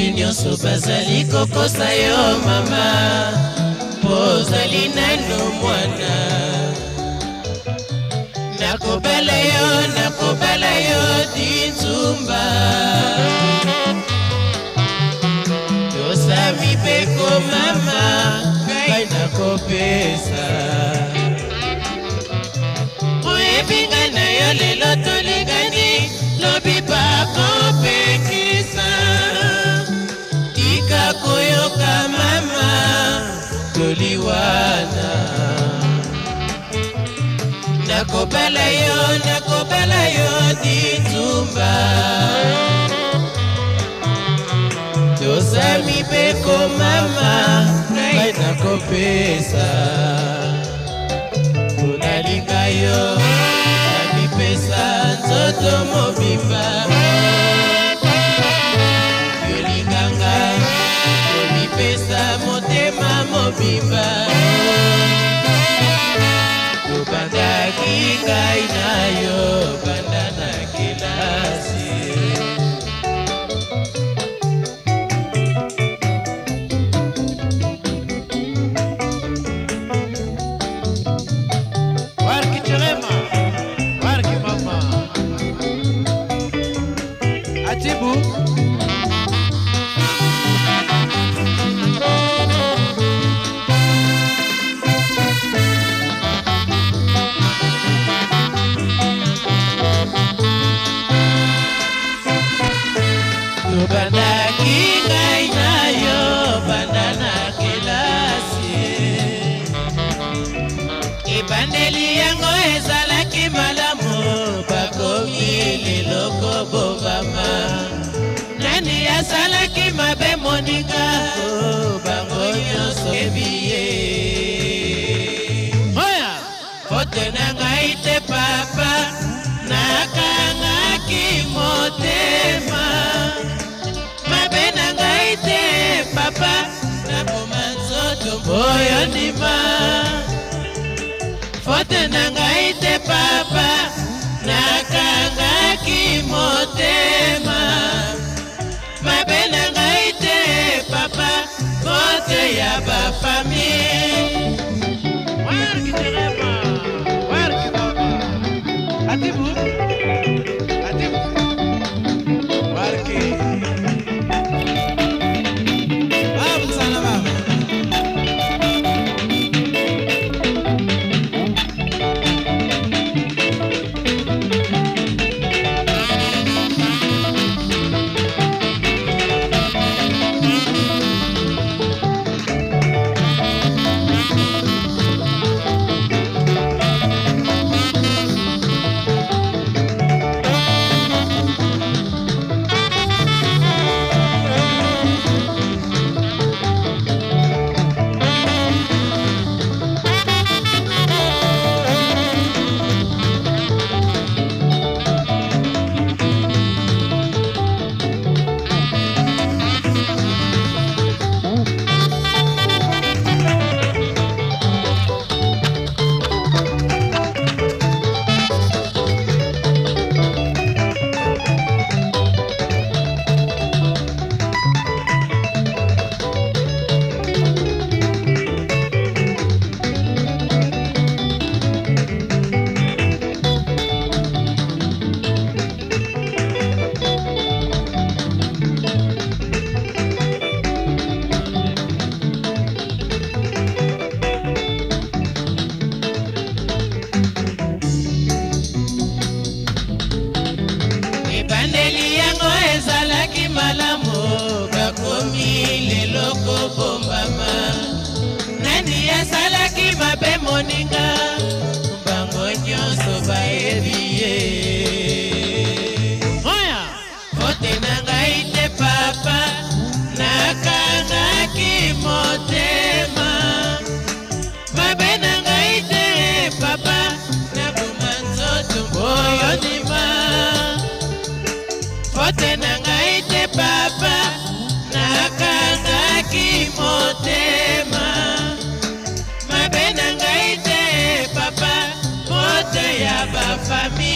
babi nyonso bazali kokosa yo mama ozali nano mwana nakobala yo nakobala yo dinzumba tosa mibeko mama ngai nakopesa nakobela yo nakobela yo ditumba tozami mpe komama ngai nakopesa tonalinga yo nakipesa nzoto mobimba yolinganga komipesa motema mobimba tibu tobandaki ngai na yo banda na kelasi ebandeli yango ezalaki malamu bakomi leloko bo basalaki mabe moninga oh, bango nyonso ebi ye oya fote na ngai te papa nakangaki motema mabe na ngai te papa nakoma nzoto mpo yo ndima fote na ngai kandeli yango ezalaki malamu bakomi leloko bombama nani asalaki mabe moni familia.